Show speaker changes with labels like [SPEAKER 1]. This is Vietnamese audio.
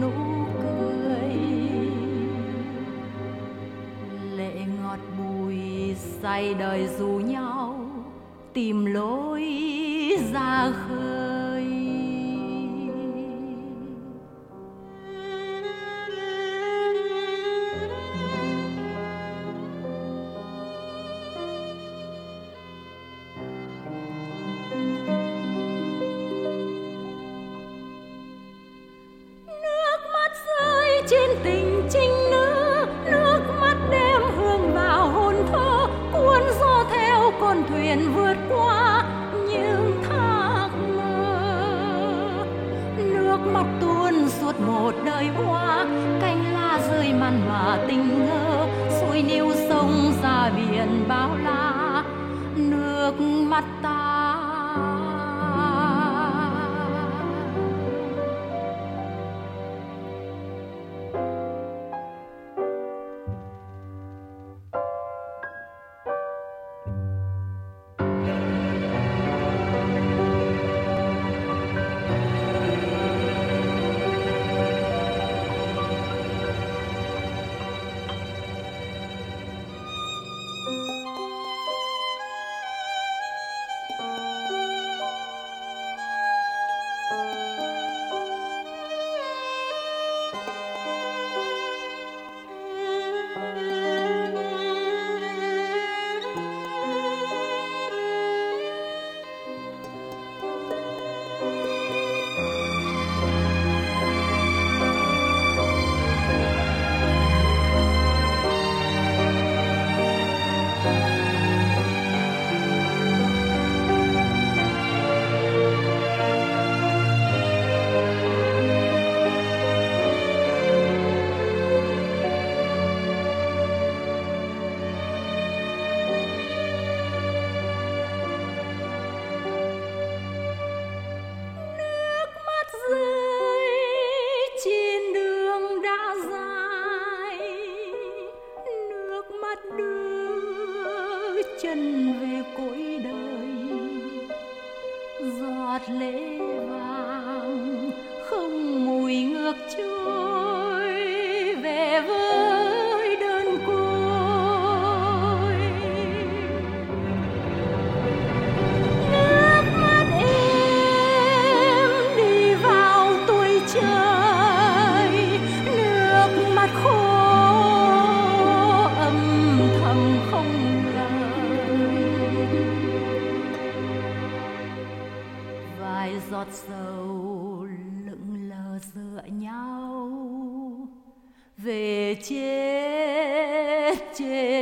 [SPEAKER 1] nụ cười. Lệ ngọt bùi say đời dù nhau tìm lối ra khơi. Mắt tuôn suốt một đời hoa. Cánh la rơi mặn mà tình ngơ xuôi níu sông ra biển bao la. Nước mắt ta chân về cõi đời. Giọt lệ vàng không mùi ngược trôi giọt sầu lững lờ dựa nhau. Về chết chết.